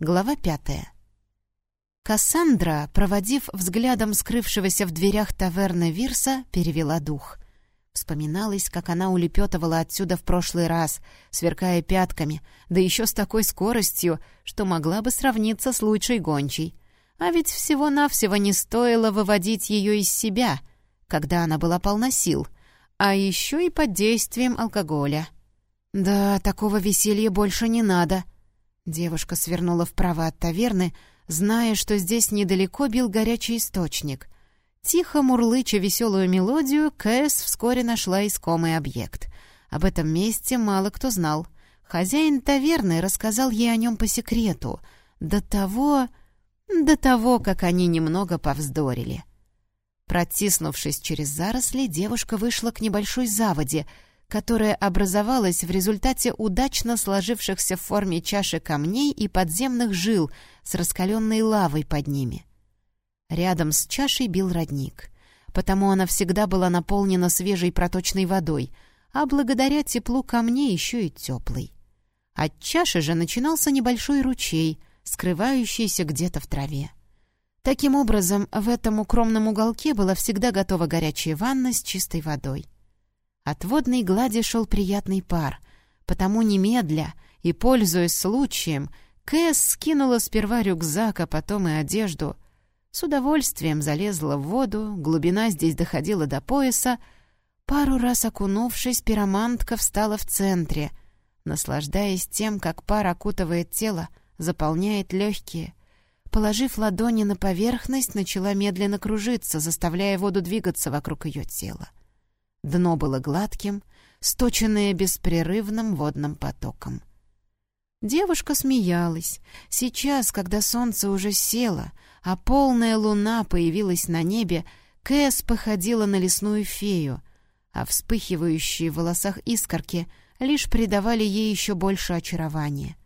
Глава пятая. Кассандра, проводив взглядом скрывшегося в дверях таверны Вирса, перевела дух. Вспоминалось, как она улепетывала отсюда в прошлый раз, сверкая пятками, да еще с такой скоростью, что могла бы сравниться с лучшей гончей. А ведь всего-навсего не стоило выводить ее из себя, когда она была полна сил, а еще и под действием алкоголя. «Да, такого веселья больше не надо», Девушка свернула вправо от таверны, зная, что здесь недалеко бил горячий источник. Тихо мурлыча веселую мелодию, Кэс вскоре нашла искомый объект. Об этом месте мало кто знал. Хозяин таверны рассказал ей о нем по секрету. До того... до того, как они немного повздорили. Протиснувшись через заросли, девушка вышла к небольшой заводе — которая образовалась в результате удачно сложившихся в форме чаши камней и подземных жил с раскаленной лавой под ними. Рядом с чашей бил родник, потому она всегда была наполнена свежей проточной водой, а благодаря теплу камней еще и теплой. От чаши же начинался небольшой ручей, скрывающийся где-то в траве. Таким образом, в этом укромном уголке была всегда готова горячая ванна с чистой водой. От водной глади шел приятный пар, потому немедля и, пользуясь случаем, Кэс скинула сперва рюкзак, а потом и одежду. С удовольствием залезла в воду, глубина здесь доходила до пояса. Пару раз окунувшись, пиромантка встала в центре, наслаждаясь тем, как пар окутывает тело, заполняет легкие. Положив ладони на поверхность, начала медленно кружиться, заставляя воду двигаться вокруг ее тела. Дно было гладким, сточенное беспрерывным водным потоком. Девушка смеялась. Сейчас, когда солнце уже село, а полная луна появилась на небе, Кэс походила на лесную фею, а вспыхивающие в волосах искорки лишь придавали ей еще больше очарования.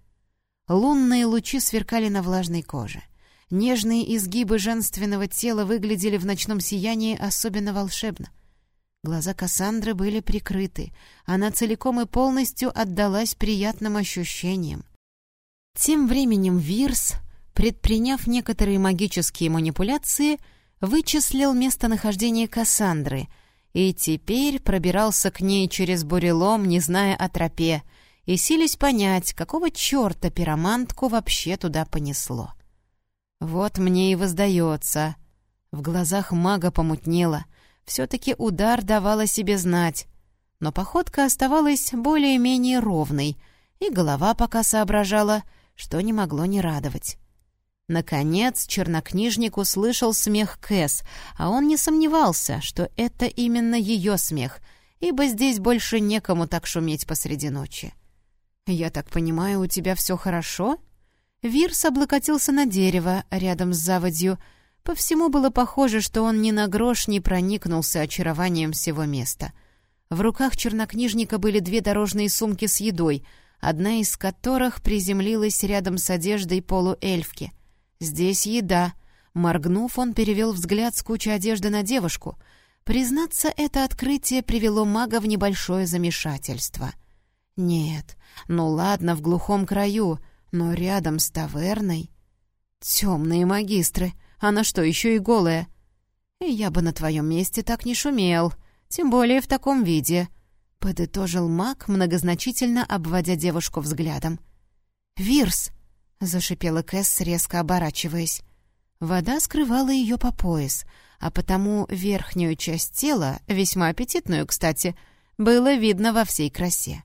Лунные лучи сверкали на влажной коже. Нежные изгибы женственного тела выглядели в ночном сиянии особенно волшебно. Глаза Кассандры были прикрыты. Она целиком и полностью отдалась приятным ощущениям. Тем временем Вирс, предприняв некоторые магические манипуляции, вычислил местонахождение Кассандры и теперь пробирался к ней через бурелом, не зная о тропе, и сились понять, какого черта пиромантку вообще туда понесло. «Вот мне и воздается». В глазах мага помутнело — все-таки удар давал о себе знать. Но походка оставалась более-менее ровной, и голова пока соображала, что не могло не радовать. Наконец чернокнижник услышал смех Кэс, а он не сомневался, что это именно ее смех, ибо здесь больше некому так шуметь посреди ночи. «Я так понимаю, у тебя все хорошо?» Вирс облокотился на дерево рядом с заводью, по всему было похоже, что он ни на грош не проникнулся очарованием всего места. В руках чернокнижника были две дорожные сумки с едой, одна из которых приземлилась рядом с одеждой полуэльфки. «Здесь еда». Моргнув, он перевел взгляд с кучи одежды на девушку. Признаться, это открытие привело мага в небольшое замешательство. «Нет, ну ладно, в глухом краю, но рядом с таверной...» «Темные магистры!» Она что, еще и голая?» «Я бы на твоем месте так не шумел, тем более в таком виде», — подытожил маг, многозначительно обводя девушку взглядом. «Вирс!» — зашипела Кэс, резко оборачиваясь. Вода скрывала ее по пояс, а потому верхнюю часть тела, весьма аппетитную, кстати, было видно во всей красе.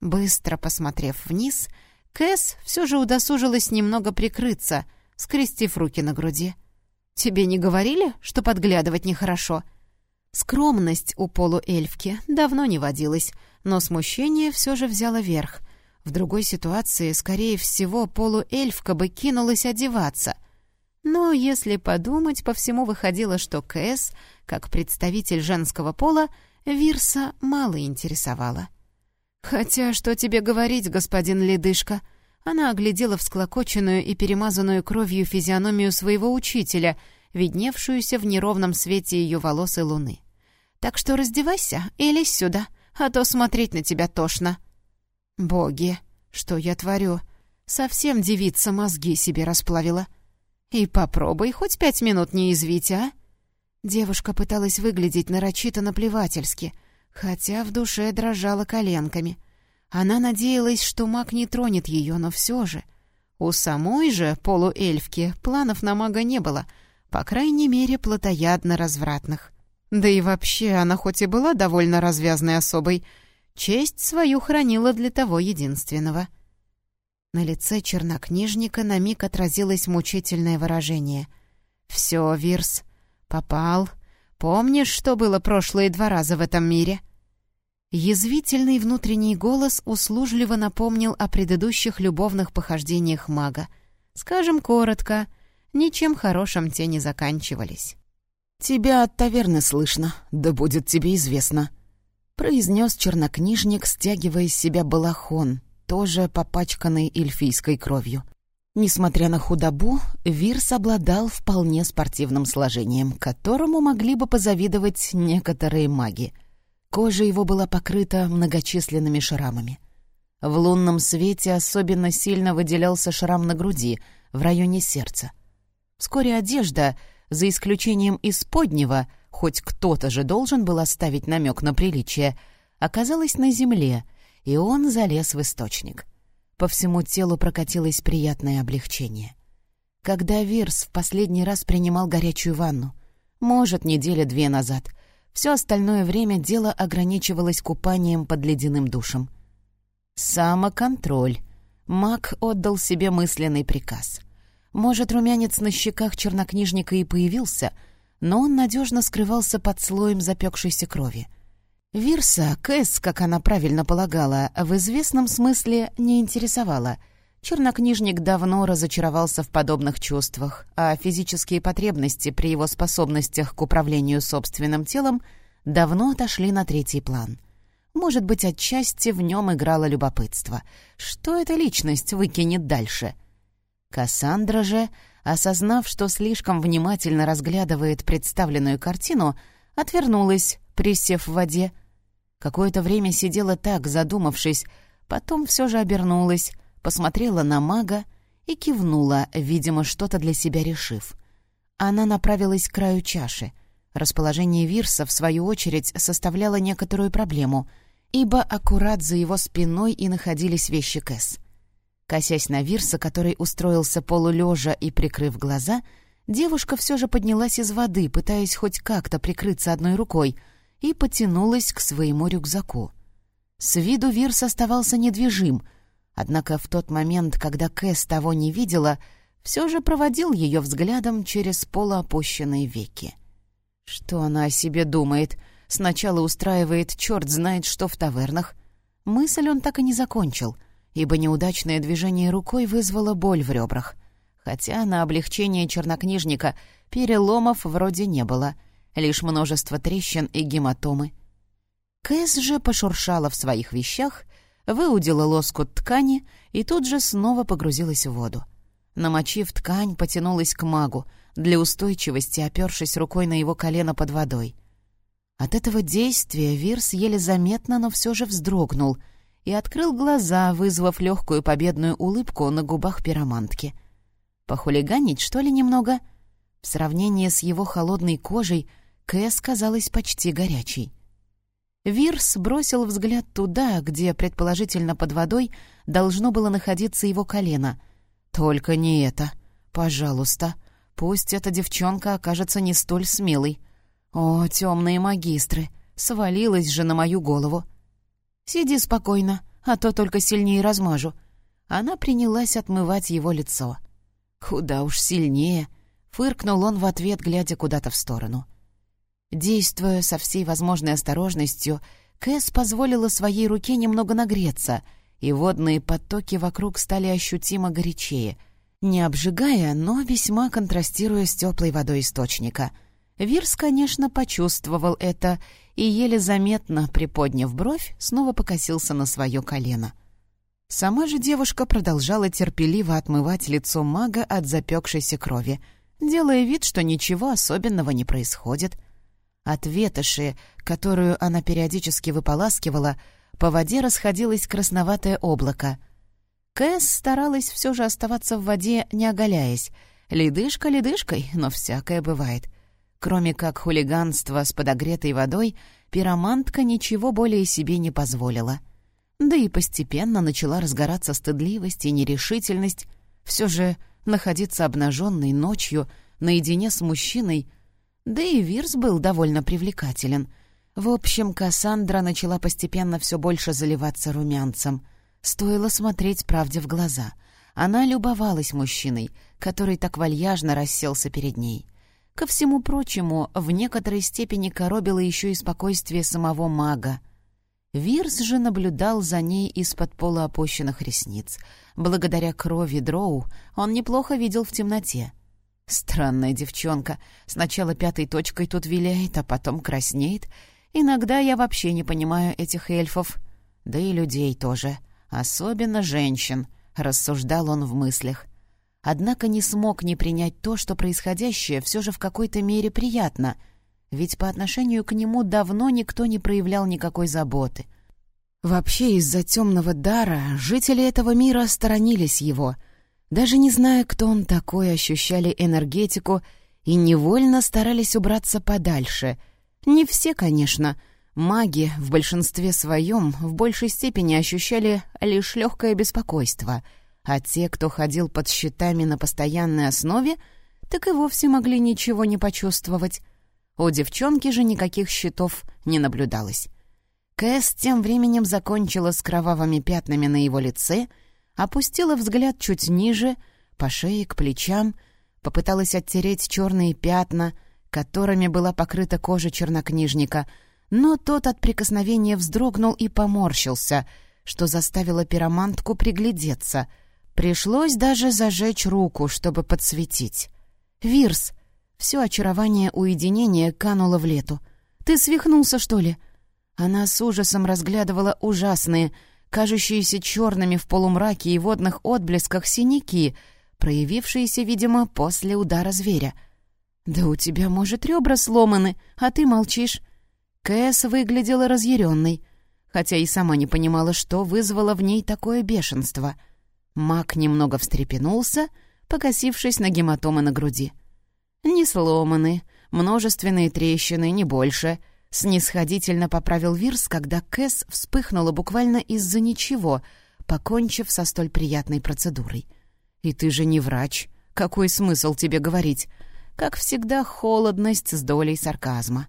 Быстро посмотрев вниз, Кэс все же удосужилась немного прикрыться — скрестив руки на груди. «Тебе не говорили, что подглядывать нехорошо?» Скромность у полуэльфки давно не водилась, но смущение все же взяло верх. В другой ситуации, скорее всего, полуэльфка бы кинулась одеваться. Но если подумать, по всему выходило, что Кэс, как представитель женского пола, Вирса мало интересовала. «Хотя, что тебе говорить, господин Ледышка?» Она оглядела всклокоченную и перемазанную кровью физиономию своего учителя, видневшуюся в неровном свете ее волос и луны. «Так что раздевайся и лезь сюда, а то смотреть на тебя тошно». «Боги, что я творю?» Совсем девица мозги себе расплавила. И попробуй хоть пять минут не извить, а? Девушка пыталась выглядеть нарочито наплевательски, хотя в душе дрожала коленками. Она надеялась, что маг не тронет ее, но все же. У самой же полуэльфки планов на мага не было, по крайней мере, плотоядно-развратных. Да и вообще, она хоть и была довольно развязной особой, честь свою хранила для того единственного. На лице чернокнижника на миг отразилось мучительное выражение. «Все, Вирс, попал. Помнишь, что было прошлые два раза в этом мире?» Язвительный внутренний голос услужливо напомнил о предыдущих любовных похождениях мага. Скажем коротко, ничем хорошим те не заканчивались. «Тебя от таверны слышно, да будет тебе известно», — произнес чернокнижник, стягивая из себя балахон, тоже попачканный эльфийской кровью. Несмотря на худобу, Вирс обладал вполне спортивным сложением, которому могли бы позавидовать некоторые маги. Кожа его была покрыта многочисленными шрамами. В лунном свете особенно сильно выделялся шрам на груди, в районе сердца. Вскоре одежда — за исключением исподнего, хоть кто-то же должен был оставить намек на приличие, оказалась на земле, и он залез в источник. По всему телу прокатилось приятное облегчение. Когда Вирс в последний раз принимал горячую ванну? Может, неделя две назад. Все остальное время дело ограничивалось купанием под ледяным душем. «Самоконтроль», Мак отдал себе мысленный приказ — может, румянец на щеках чернокнижника и появился, но он надежно скрывался под слоем запекшейся крови. Вирса, Кэс, как она правильно полагала, в известном смысле не интересовала. Чернокнижник давно разочаровался в подобных чувствах, а физические потребности при его способностях к управлению собственным телом давно отошли на третий план. Может быть, отчасти в нем играло любопытство. Что эта личность выкинет дальше — Кассандра же, осознав, что слишком внимательно разглядывает представленную картину, отвернулась, присев в воде. Какое-то время сидела так, задумавшись, потом все же обернулась, посмотрела на мага и кивнула, видимо, что-то для себя решив. Она направилась к краю чаши. Расположение Вирса, в свою очередь, составляло некоторую проблему, ибо аккурат за его спиной и находились вещи Кэс. Косясь на Вирса, который устроился полулежа и прикрыв глаза, девушка все же поднялась из воды, пытаясь хоть как-то прикрыться одной рукой, и потянулась к своему рюкзаку. С виду Вирс оставался недвижим, однако в тот момент, когда Кэс того не видела, все же проводил ее взглядом через полуопущенные веки. Что она о себе думает? Сначала устраивает черт знает что в тавернах. Мысль он так и не закончил — ибо неудачное движение рукой вызвало боль в ребрах. Хотя на облегчение чернокнижника переломов вроде не было, лишь множество трещин и гематомы. Кэс же пошуршала в своих вещах, выудила лоскут ткани и тут же снова погрузилась в воду. Намочив ткань, потянулась к магу, для устойчивости опершись рукой на его колено под водой. От этого действия Вирс еле заметно, но все же вздрогнул — и открыл глаза, вызвав легкую победную улыбку на губах пиромантки. Похулиганить, что ли, немного? В сравнении с его холодной кожей Кэс казалась почти горячей. Вирс бросил взгляд туда, где, предположительно, под водой должно было находиться его колено. «Только не это. Пожалуйста. Пусть эта девчонка окажется не столь смелой. О, темные магистры! Свалилась же на мою голову. «Сиди спокойно, а то только сильнее размажу». Она принялась отмывать его лицо. «Куда уж сильнее!» — фыркнул он в ответ, глядя куда-то в сторону. Действуя со всей возможной осторожностью, Кэс позволила своей руке немного нагреться, и водные потоки вокруг стали ощутимо горячее, не обжигая, но весьма контрастируя с теплой водой источника. Вирс, конечно, почувствовал это и, еле заметно приподняв бровь, снова покосился на свое колено. Сама же девушка продолжала терпеливо отмывать лицо мага от запекшейся крови, делая вид, что ничего особенного не происходит. От ветоши, которую она периодически выполаскивала, по воде расходилось красноватое облако. Кэс старалась все же оставаться в воде, не оголяясь. Ледышка ледышкой, но всякое бывает. Кроме как хулиганства с подогретой водой, пиромантка ничего более себе не позволила. Да и постепенно начала разгораться стыдливость и нерешительность. Все же находиться обнаженной ночью наедине с мужчиной... Да и Вирс был довольно привлекателен. В общем, Кассандра начала постепенно все больше заливаться румянцем. Стоило смотреть правде в глаза. Она любовалась мужчиной, который так вальяжно расселся перед ней. Ко всему прочему, в некоторой степени коробило еще и спокойствие самого мага. Вирс же наблюдал за ней из-под полуопущенных ресниц. Благодаря крови Дроу он неплохо видел в темноте. Странная девчонка. Сначала пятой точкой тут виляет, а потом краснеет. Иногда я вообще не понимаю этих эльфов. Да и людей тоже. Особенно женщин, рассуждал он в мыслях. Однако не смог не принять то, что происходящее все же в какой-то мере приятно, ведь по отношению к нему давно никто не проявлял никакой заботы. Вообще из-за темного дара жители этого мира сторонились его, даже не зная, кто он такой, ощущали энергетику и невольно старались убраться подальше. Не все, конечно — Маги в большинстве своем в большей степени ощущали лишь легкое беспокойство, а те, кто ходил под щитами на постоянной основе, так и вовсе могли ничего не почувствовать. У девчонки же никаких щитов не наблюдалось. Кэс тем временем закончила с кровавыми пятнами на его лице, опустила взгляд чуть ниже, по шее, к плечам, попыталась оттереть черные пятна, которыми была покрыта кожа чернокнижника — но тот от прикосновения вздрогнул и поморщился, что заставило пиромантку приглядеться. Пришлось даже зажечь руку, чтобы подсветить. «Вирс!» Все очарование уединения кануло в лету. «Ты свихнулся, что ли?» Она с ужасом разглядывала ужасные, кажущиеся черными в полумраке и водных отблесках синяки, проявившиеся, видимо, после удара зверя. «Да у тебя, может, ребра сломаны, а ты молчишь. Кэс выглядела разъяренной, хотя и сама не понимала, что вызвало в ней такое бешенство. Мак немного встрепенулся, покосившись на гематомы на груди. «Не сломаны, множественные трещины, не больше», — снисходительно поправил Вирс, когда Кэс вспыхнула буквально из-за ничего, покончив со столь приятной процедурой. «И ты же не врач. Какой смысл тебе говорить?» Как всегда, холодность с долей сарказма.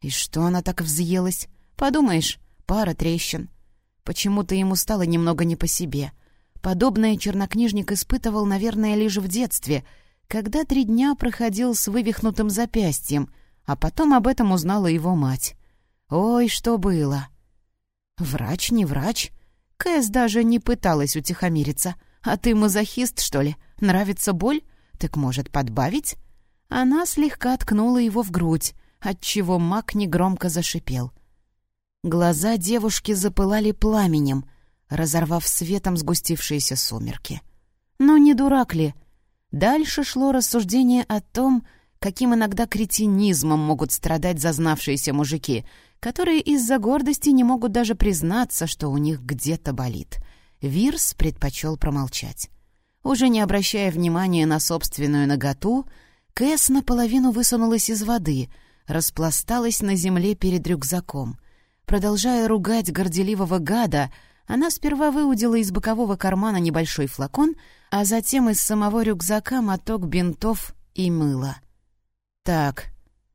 И что она так взъелась? Подумаешь, пара трещин. Почему-то ему стало немного не по себе. Подобное чернокнижник испытывал, наверное, лишь в детстве, когда три дня проходил с вывихнутым запястьем, а потом об этом узнала его мать. Ой, что было! Врач не врач. Кэс даже не пыталась утихомириться. А ты мазохист, что ли? Нравится боль? Так может, подбавить? Она слегка ткнула его в грудь, отчего маг негромко зашипел. Глаза девушки запылали пламенем, разорвав светом сгустившиеся сумерки. Но не дурак ли? Дальше шло рассуждение о том, каким иногда кретинизмом могут страдать зазнавшиеся мужики, которые из-за гордости не могут даже признаться, что у них где-то болит. Вирс предпочел промолчать. Уже не обращая внимания на собственную наготу, Кэс наполовину высунулась из воды — распласталась на земле перед рюкзаком. Продолжая ругать горделивого гада, она сперва выудила из бокового кармана небольшой флакон, а затем из самого рюкзака моток бинтов и мыла. «Так,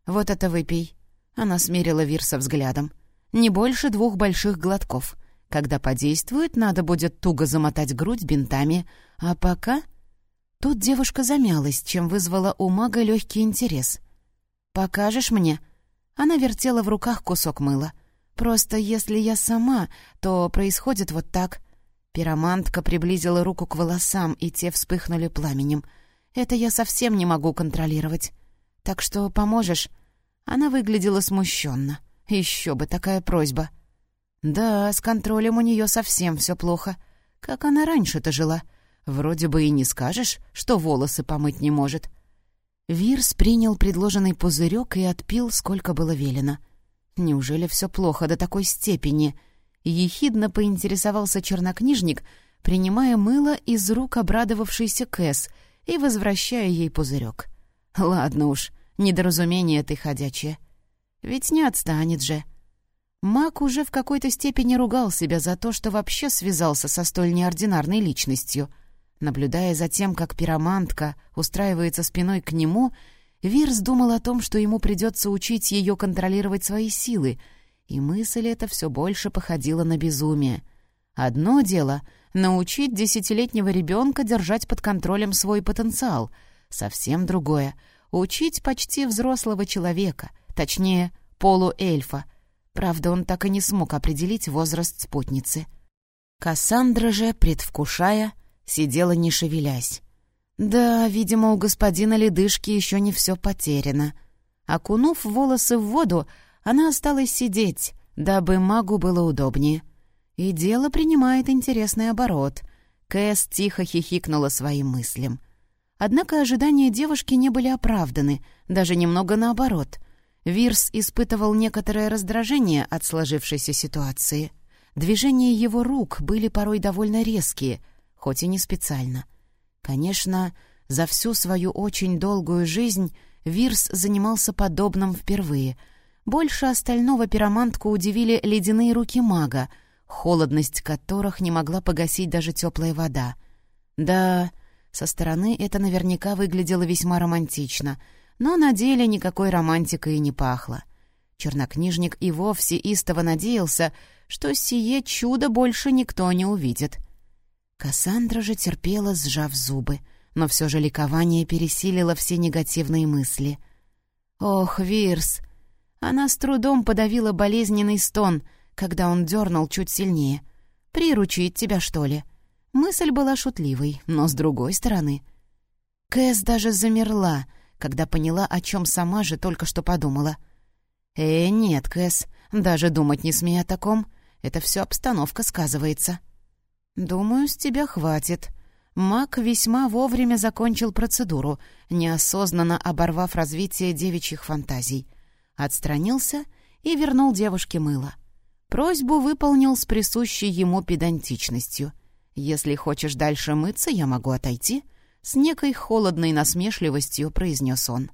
вот это выпей», — она смерила Вирса взглядом. «Не больше двух больших глотков. Когда подействует, надо будет туго замотать грудь бинтами, а пока...» Тут девушка замялась, чем вызвала у мага легкий интерес — «Покажешь мне?» Она вертела в руках кусок мыла. «Просто если я сама, то происходит вот так». Пиромантка приблизила руку к волосам, и те вспыхнули пламенем. «Это я совсем не могу контролировать. Так что поможешь?» Она выглядела смущенно. Еще бы такая просьба. «Да, с контролем у нее совсем все плохо. Как она раньше-то жила? Вроде бы и не скажешь, что волосы помыть не может. Вирс принял предложенный пузырек и отпил, сколько было велено. Неужели все плохо до такой степени? Ехидно поинтересовался чернокнижник, принимая мыло из рук обрадовавшейся Кэс и возвращая ей пузырек. «Ладно уж, недоразумение ты ходячее. Ведь не отстанет же». Мак уже в какой-то степени ругал себя за то, что вообще связался со столь неординарной личностью. Наблюдая за тем, как пиромантка устраивается спиной к нему, Вирс думал о том, что ему придется учить ее контролировать свои силы, и мысль эта все больше походила на безумие. Одно дело — научить десятилетнего ребенка держать под контролем свой потенциал, совсем другое — учить почти взрослого человека, точнее, полуэльфа. Правда, он так и не смог определить возраст спутницы. Кассандра же, предвкушая, сидела не шевелясь. Да, видимо, у господина Ледышки еще не все потеряно. Окунув волосы в воду, она осталась сидеть, дабы магу было удобнее. И дело принимает интересный оборот. Кэс тихо хихикнула своим мыслям. Однако ожидания девушки не были оправданы, даже немного наоборот. Вирс испытывал некоторое раздражение от сложившейся ситуации. Движения его рук были порой довольно резкие, хоть и не специально — Конечно, за всю свою очень долгую жизнь Вирс занимался подобным впервые. Больше остального пиромантку удивили ледяные руки мага, холодность которых не могла погасить даже теплая вода. Да, со стороны это наверняка выглядело весьма романтично, но на деле никакой романтикой и не пахло. Чернокнижник и вовсе истово надеялся, что сие чудо больше никто не увидит — Кассандра же терпела, сжав зубы, но все же ликование пересилило все негативные мысли. «Ох, Вирс!» Она с трудом подавила болезненный стон, когда он дернул чуть сильнее. «Приручить тебя, что ли?» Мысль была шутливой, но с другой стороны... Кэс даже замерла, когда поняла, о чем сама же только что подумала. «Э, нет, Кэс, даже думать не смей о таком. Это все обстановка сказывается». «Думаю, с тебя хватит». Мак весьма вовремя закончил процедуру, неосознанно оборвав развитие девичьих фантазий. Отстранился и вернул девушке мыло. Просьбу выполнил с присущей ему педантичностью. «Если хочешь дальше мыться, я могу отойти», — с некой холодной насмешливостью произнес он.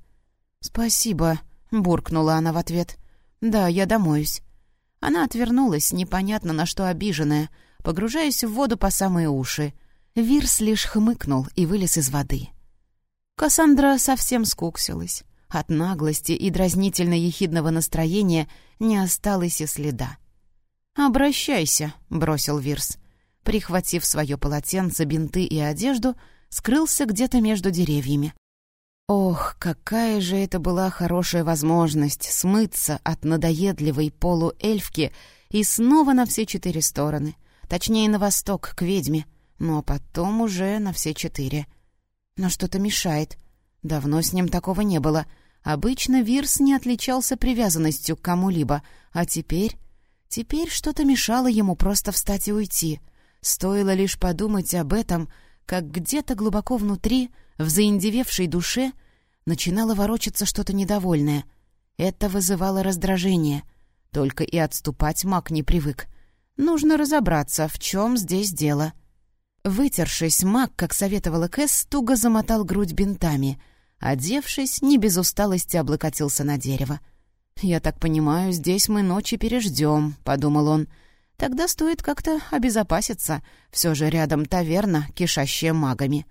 «Спасибо», — буркнула она в ответ. «Да, я домоюсь». Она отвернулась, непонятно на что обиженная, погружаясь в воду по самые уши. Вирс лишь хмыкнул и вылез из воды. Кассандра совсем скуксилась. От наглости и дразнительно-ехидного настроения не осталось и следа. «Обращайся», — бросил Вирс. Прихватив свое полотенце, бинты и одежду, скрылся где-то между деревьями. Ох, какая же это была хорошая возможность смыться от надоедливой полуэльфки и снова на все четыре стороны. Точнее, на восток, к ведьме. А потом уже на все четыре. Но что-то мешает. Давно с ним такого не было. Обычно Вирс не отличался привязанностью к кому-либо. А теперь... Теперь что-то мешало ему просто встать и уйти. Стоило лишь подумать об этом, как где-то глубоко внутри, в заиндевевшей душе, начинало ворочаться что-то недовольное. Это вызывало раздражение. Только и отступать маг не привык. Нужно разобраться, в чем здесь дело. Вытершись, маг, как советовала Кэс, туго замотал грудь бинтами. Одевшись, не без усталости облокотился на дерево. «Я так понимаю, здесь мы ночи переждем», — подумал он. «Тогда стоит как-то обезопаситься. Все же рядом таверна, кишащая магами».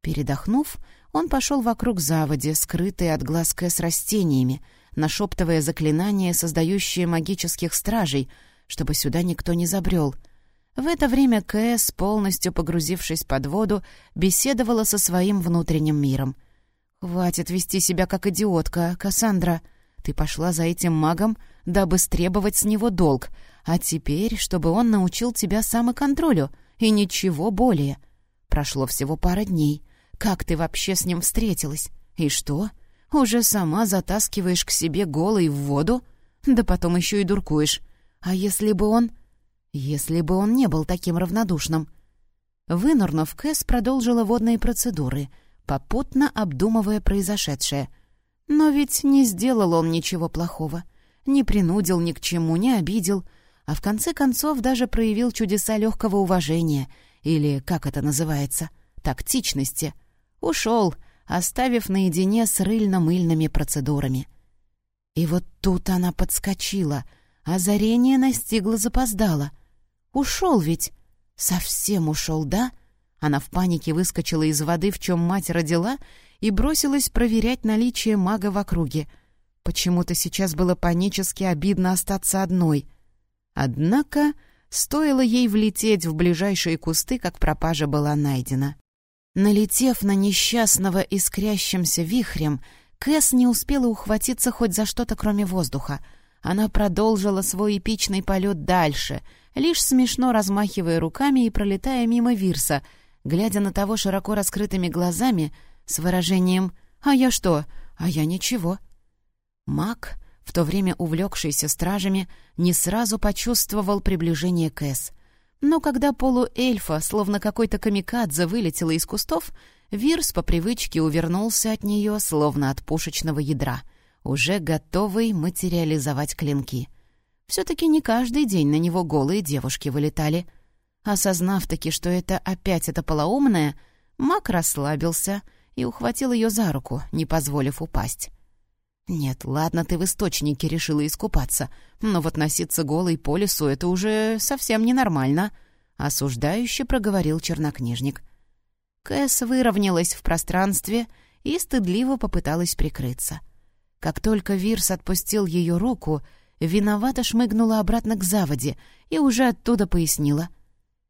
Передохнув, он пошел вокруг заводи, скрытой от глаз Кэс растениями, нашептывая заклинания, создающие магических стражей — чтобы сюда никто не забрел. В это время Кэс, полностью погрузившись под воду, беседовала со своим внутренним миром. «Хватит вести себя как идиотка, Кассандра. Ты пошла за этим магом, дабы стребовать с него долг, а теперь, чтобы он научил тебя самоконтролю, и ничего более. Прошло всего пара дней. Как ты вообще с ним встретилась? И что? Уже сама затаскиваешь к себе голой в воду? Да потом еще и дуркуешь. А если бы он... Если бы он не был таким равнодушным? Вынырнув, Кэс продолжила водные процедуры, попутно обдумывая произошедшее. Но ведь не сделал он ничего плохого. Не принудил ни к чему, не обидел, а в конце концов даже проявил чудеса легкого уважения или как это называется, тактичности, ушел, оставив наедине с рыльно-мыльными процедурами. И вот тут она подскочила, озарение настигло запоздало. Ушел ведь, совсем ушел, да? Она в панике выскочила из воды, в чем мать родила, и бросилась проверять наличие мага в округе. Почему-то сейчас было панически обидно остаться одной. Однако стоило ей влететь в ближайшие кусты, как пропажа была найдена. Налетев на несчастного искрящимся вихрем, Кэс не успела ухватиться хоть за что-то, кроме воздуха. Она продолжила свой эпичный полет дальше, лишь смешно размахивая руками и пролетая мимо Вирса, глядя на того широко раскрытыми глазами с выражением «А я что? А я ничего». Мак, в то время увлекшийся стражами, не сразу почувствовал приближение Кэс. Но когда полуэльфа, словно какой-то камикадзе, вылетела из кустов, Вирс по привычке увернулся от нее, словно от пушечного ядра, уже готовый материализовать клинки. Все-таки не каждый день на него голые девушки вылетали. Осознав таки, что это опять это полоумное, Мак расслабился и ухватил ее за руку, не позволив упасть. «Нет, ладно, ты в источнике решила искупаться, но вот носиться голой по лесу — это уже совсем ненормально», — осуждающе проговорил чернокнижник. Кэс выровнялась в пространстве и стыдливо попыталась прикрыться. Как только Вирс отпустил ее руку, виновато шмыгнула обратно к заводе и уже оттуда пояснила.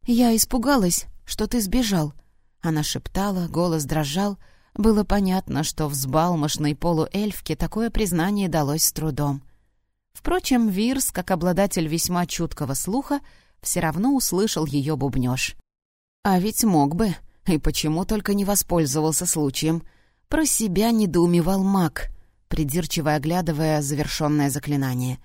«Я испугалась, что ты сбежал». Она шептала, голос дрожал — было понятно, что взбалмошной полуэльфке такое признание далось с трудом. Впрочем, Вирс, как обладатель весьма чуткого слуха, все равно услышал ее бубнёж. А ведь мог бы, и почему только не воспользовался случаем. Про себя недоумевал маг, придирчиво оглядывая завершенное заклинание.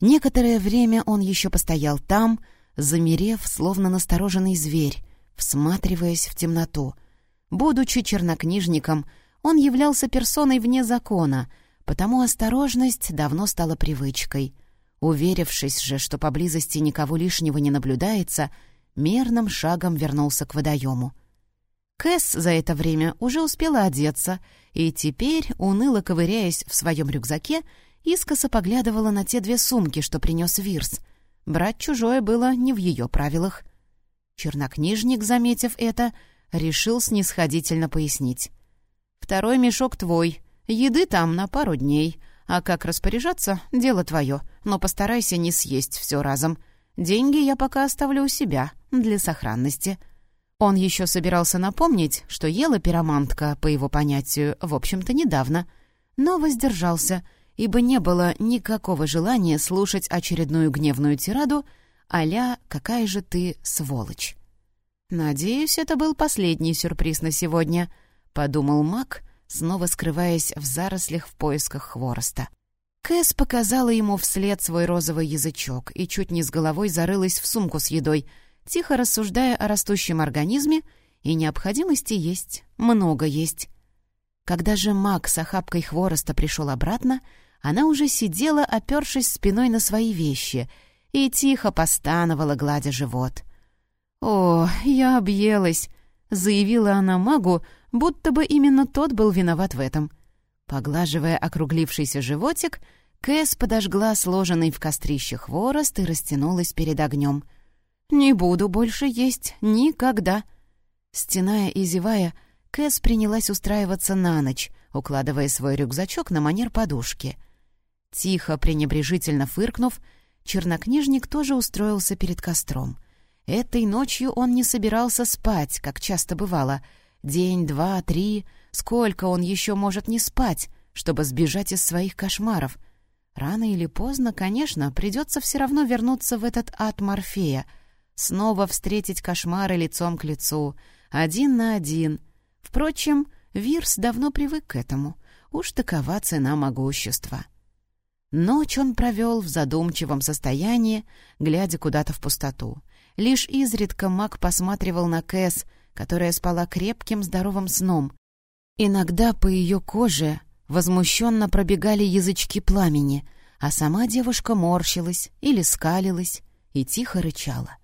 Некоторое время он еще постоял там, замерев, словно настороженный зверь, всматриваясь в темноту — Будучи чернокнижником, он являлся персоной вне закона, потому осторожность давно стала привычкой. Уверившись же, что поблизости никого лишнего не наблюдается, мерным шагом вернулся к водоему. Кэс за это время уже успела одеться, и теперь, уныло ковыряясь в своем рюкзаке, искоса поглядывала на те две сумки, что принес Вирс. Брать чужое было не в ее правилах. Чернокнижник, заметив это, — решил снисходительно пояснить. «Второй мешок твой. Еды там на пару дней. А как распоряжаться — дело твое. Но постарайся не съесть все разом. Деньги я пока оставлю у себя, для сохранности». Он еще собирался напомнить, что ела пиромантка, по его понятию, в общем-то, недавно, но воздержался, ибо не было никакого желания слушать очередную гневную тираду а «Какая же ты сволочь!» «Надеюсь, это был последний сюрприз на сегодня», — подумал Мак, снова скрываясь в зарослях в поисках хвороста. Кэс показала ему вслед свой розовый язычок и чуть не с головой зарылась в сумку с едой, тихо рассуждая о растущем организме и необходимости есть, много есть. Когда же Мак с охапкой хвороста пришел обратно, она уже сидела, опершись спиной на свои вещи, и тихо постановала, гладя живот — «О, я объелась», — заявила она магу, будто бы именно тот был виноват в этом. Поглаживая округлившийся животик, Кэс подожгла сложенный в кострище хворост и растянулась перед огнем. «Не буду больше есть никогда». Стеная и зевая, Кэс принялась устраиваться на ночь, укладывая свой рюкзачок на манер подушки. Тихо, пренебрежительно фыркнув, чернокнижник тоже устроился перед костром — Этой ночью он не собирался спать, как часто бывало. День, два, три. Сколько он еще может не спать, чтобы сбежать из своих кошмаров? Рано или поздно, конечно, придется все равно вернуться в этот ад Морфея. Снова встретить кошмары лицом к лицу. Один на один. Впрочем, Вирс давно привык к этому. Уж такова цена могущества. Ночь он провел в задумчивом состоянии, глядя куда-то в пустоту. Лишь изредка маг посматривал на Кэс, которая спала крепким здоровым сном. Иногда по ее коже возмущенно пробегали язычки пламени, а сама девушка морщилась или скалилась и тихо рычала.